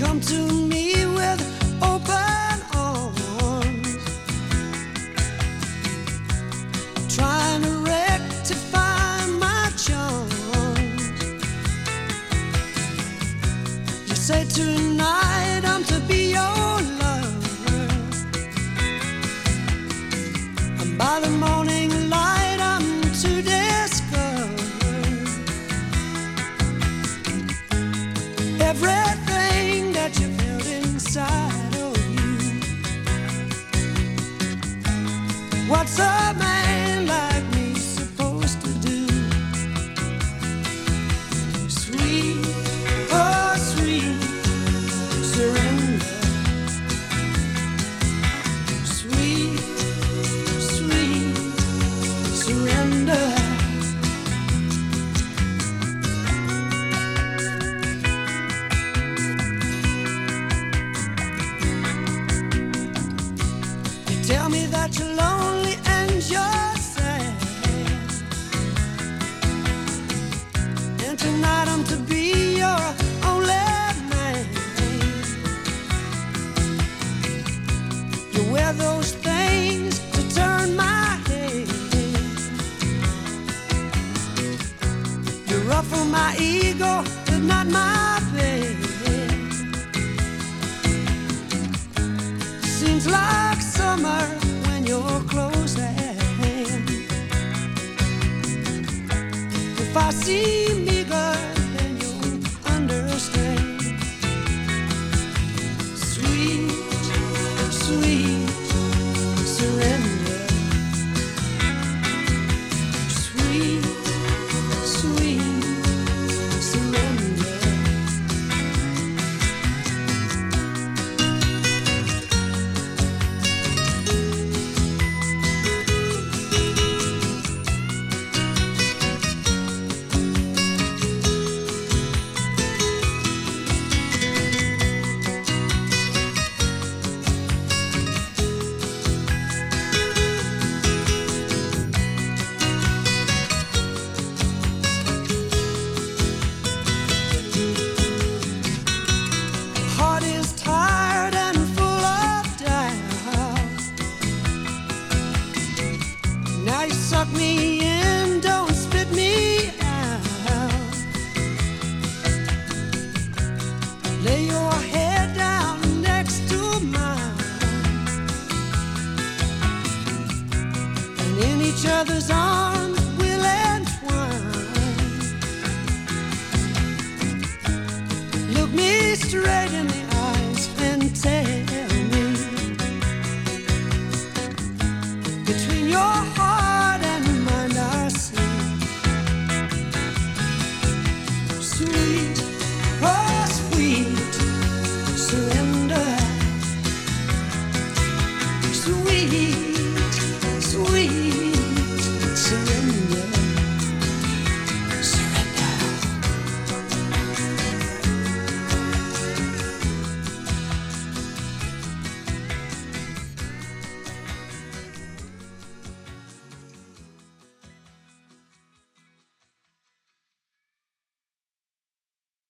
come to me with open arms, trying to rectify my charms. You say tonight I'm to be your lover, and by the morning light I'm to discover What's a man like me supposed to do? Sweet, oh sweet surrender. Sweet, sweet surrender. You tell me that you're lonely You my ego, not my bed. Seems like summer when you're close at hand. If I Now you suck me in, don't spit me out. Lay your head down next to mine, and in each other's arms we'll entwine. Look me straight in the eyes and tell